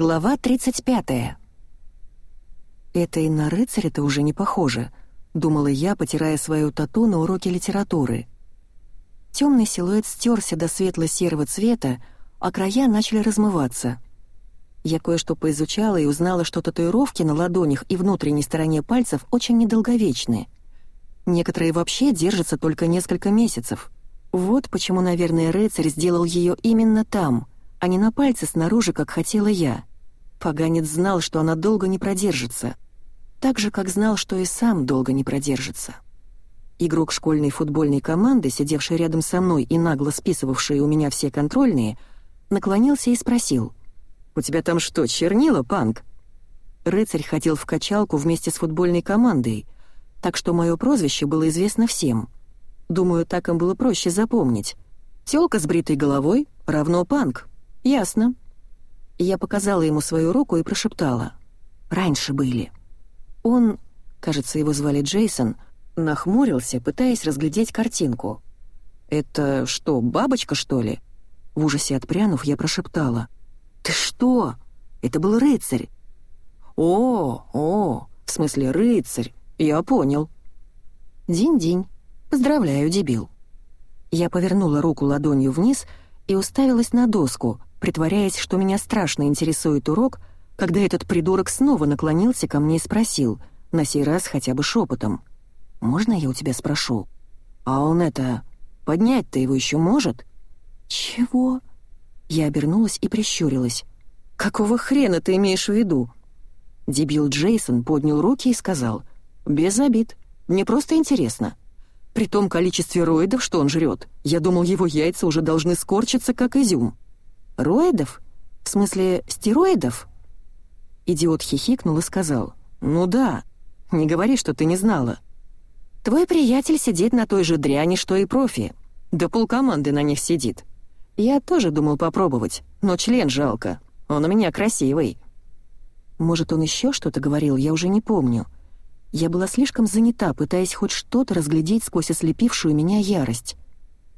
Глава 35. «Это и на рыцаря-то уже не похоже», — думала я, потирая свою тату на уроке литературы. Темный силуэт стерся до светло-серого цвета, а края начали размываться. Я кое-что поизучала и узнала, что татуировки на ладонях и внутренней стороне пальцев очень недолговечны. Некоторые вообще держатся только несколько месяцев. Вот почему, наверное, рыцарь сделал ее именно там, а не на пальце снаружи, как хотела я. Поганец знал, что она долго не продержится. Так же, как знал, что и сам долго не продержится. Игрок школьной футбольной команды, сидевший рядом со мной и нагло списывавший у меня все контрольные, наклонился и спросил. «У тебя там что, чернила, панк?» Рыцарь ходил в качалку вместе с футбольной командой, так что мое прозвище было известно всем. Думаю, так им было проще запомнить. Тёлка с бритой головой равно панк. «Ясно». Я показала ему свою руку и прошептала. «Раньше были». Он, кажется, его звали Джейсон, нахмурился, пытаясь разглядеть картинку. «Это что, бабочка, что ли?» В ужасе отпрянув, я прошептала. «Ты что? Это был рыцарь!» «О, о, в смысле рыцарь, я понял». «Динь-динь, поздравляю, дебил». Я повернула руку ладонью вниз и уставилась на доску, притворяясь, что меня страшно интересует урок, когда этот придурок снова наклонился ко мне и спросил, на сей раз хотя бы шепотом. «Можно я у тебя спрошу?» «А он это... поднять-то его еще может?» «Чего?» Я обернулась и прищурилась. «Какого хрена ты имеешь в виду?» Дебил Джейсон поднял руки и сказал. «Без обид. Мне просто интересно. При том количестве роидов, что он жрет, я думал, его яйца уже должны скорчиться, как изюм». «Роидов? В смысле, стероидов?» Идиот хихикнул и сказал. «Ну да, не говори, что ты не знала. Твой приятель сидит на той же дряни, что и профи. Да полкоманды на них сидит. Я тоже думал попробовать, но член жалко. Он у меня красивый». Может, он еще что-то говорил, я уже не помню. Я была слишком занята, пытаясь хоть что-то разглядеть сквозь ослепившую меня ярость.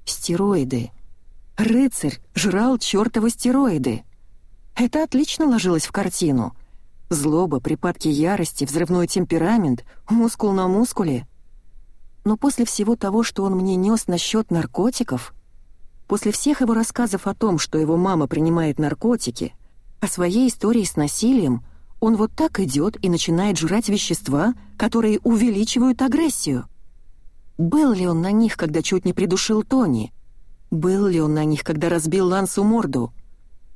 Стероиды. Рыцарь жрал чертовы стероиды. Это отлично ложилось в картину. Злоба, припадки ярости, взрывной темперамент, мускул на мускуле. Но после всего того, что он мне нес насчет наркотиков, после всех его рассказов о том, что его мама принимает наркотики, о своей истории с насилием, он вот так идет и начинает жрать вещества, которые увеличивают агрессию. Был ли он на них, когда чуть не придушил Тони? Был ли он на них, когда разбил Лансу морду?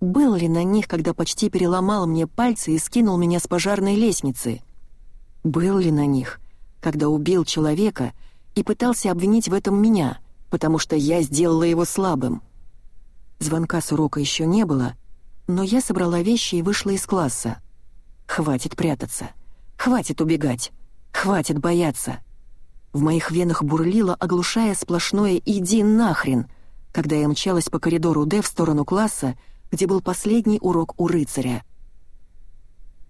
Был ли на них, когда почти переломал мне пальцы и скинул меня с пожарной лестницы? Был ли на них, когда убил человека и пытался обвинить в этом меня, потому что я сделала его слабым? Звонка с урока еще не было, но я собрала вещи и вышла из класса. Хватит прятаться, хватит убегать, хватит бояться. В моих венах бурлило, оглушая сплошное «иди нахрен», когда я мчалась по коридору Д в сторону класса, где был последний урок у рыцаря.